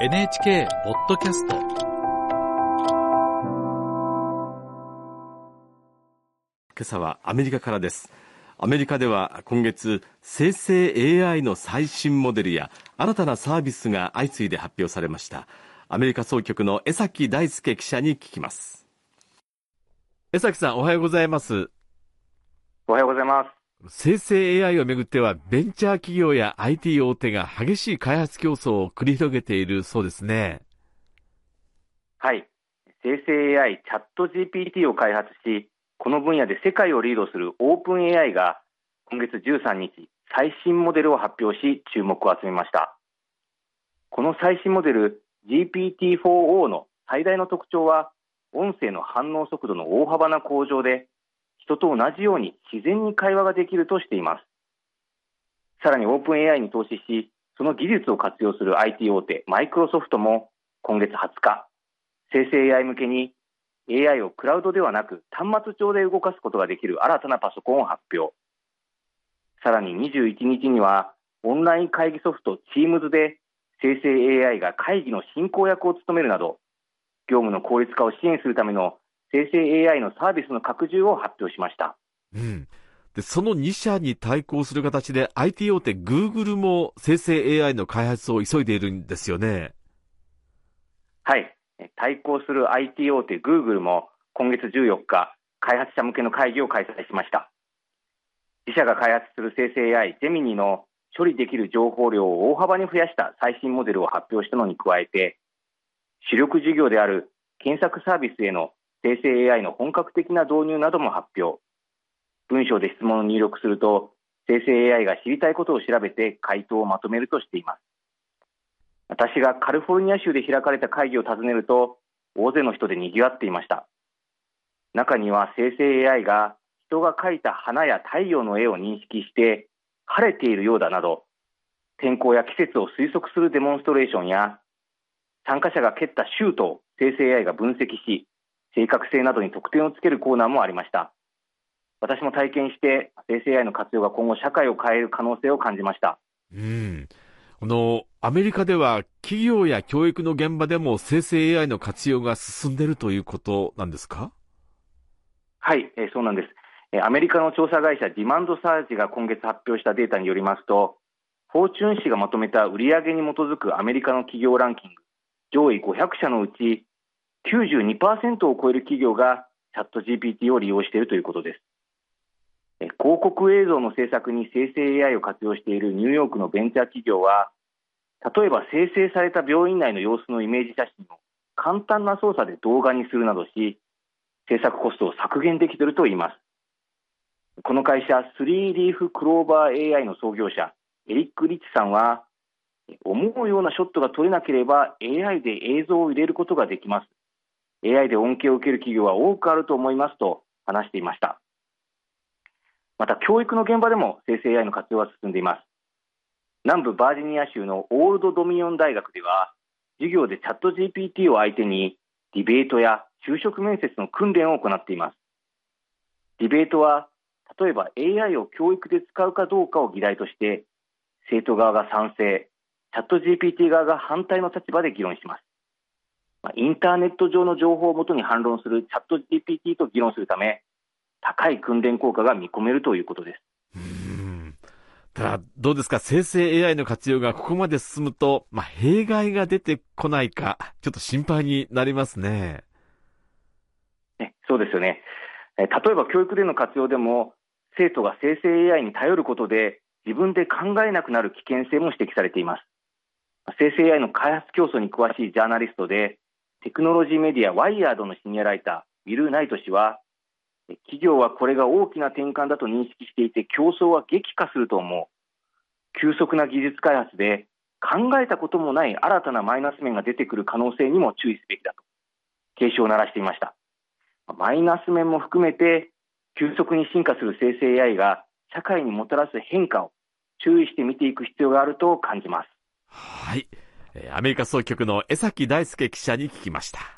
NHK ポッドキャスト。今朝はアメリカからです。アメリカでは今月生成 AI の最新モデルや新たなサービスが相次いで発表されました。アメリカ総局の江崎大輔記者に聞きます。江崎さんおはようございます。おはようございます生成 AI をめぐってはベンチャー企業や IT 大手が激しい開発競争を繰り広げているそうですね。はい。生成 AI チャット GPT を開発しこの分野で世界をリードするオープン AI が今月13日最新モデルを発表し注目を集めました。この最新モデル GPT-4o の最大の特徴は音声の反応速度の大幅な向上で人と同じように自然に会話ができるとしています。さらにオープン AI に投資しその技術を活用する IT 大手マイクロソフトも今月20日生成 AI 向けに AI をクラウドではなく端末上で動かすことができる新たなパソコンを発表。さらに21日にはオンライン会議ソフト Teams で生成 AI が会議の進行役を務めるなど業務の効率化を支援するための生成 AI のサービスの拡充を発表しました。うん。で、その2社に対抗する形で IT 大手 Google も生成 AI の開発を急いでいるんですよね。はい。対抗する IT 大手 Google も今月14日、開発者向けの会議を開催しました。自社が開発する生成 AI ジェミニの処理できる情報量を大幅に増やした最新モデルを発表したのに加えて、主力事業である検索サービスへの生成 AI の本格的な導入なども発表。文章で質問を入力すると生成 AI が知りたいことを調べて回答をまとめるとしています。私がカリフォルニア州で開かれた会議を訪ねると大勢の人で賑わっていました。中には生成 AI が人が描いた花や太陽の絵を認識して晴れているようだなど天候や季節を推測するデモンストレーションや参加者が蹴ったシュートを生成 AI が分析し正確性などに得点をつけるコーナーもありました。私も体験して生成 AI の活用が今後社会を変える可能性を感じました。うん。このアメリカでは企業や教育の現場でも生成 AI の活用が進んでいるということなんですか？はい、えー、そうなんです。アメリカの調査会社ディマンドサーチが今月発表したデータによりますとフォーチュン誌がまとめた売上に基づくアメリカの企業ランキング上位500社のうち92%を超える企業がチャット GPT を利用しているということです。広告映像の制作に生成 AI を活用しているニューヨークのベンチャー企業は例えば生成された病院内の様子のイメージ写真を簡単な操作で動画にするなどし制作コストを削減できているといいますこの会社スリーリーフクローバー AI の創業者エリック・リッチさんは思うようなショットが撮れなければ AI で映像を入れることができます AI で恩恵を受ける企業は多くあると思いますと話していました。また教育の現場でも生成 AI の活用は進んでいます。南部バージニア州のオールドドミニオン大学では授業でチャット GPT を相手にディベートや就職面接の訓練を行っています。ディベートは例えば AI を教育で使うかどうかを議題として生徒側が賛成チャット GPT 側が反対の立場で議論します。インターネット上の情報をもとに反論するチャット GPT と議論するため高い訓練効果が見込めるということです。ただ、どうですか？生成 AI の活用がここまで進むと、まあ、弊害が出てこないか、ちょっと心配になりますね。ねそうですよね。え例えば教育での活用でも、生徒が生成 AI に頼ることで自分で考えなくなる危険性も指摘されています。生成 AI の開発競争に詳しいジャーナリストで、テクノロジーメディアワイヤードのシニアライターウィル・ナイト氏は企業はこれが大きな転換だと認識していて競争は激化すると思う。急速な技術開発で考えたこともない新たなマイナス面が出てくる可能性にも注意すべきだと。警鐘を鳴らしていました。マイナス面も含めて急速に進化する生成 AI が社会にもたらす変化を注意して見ていく必要があると感じます。はい。アメリカ総局の江崎大輔記者に聞きました。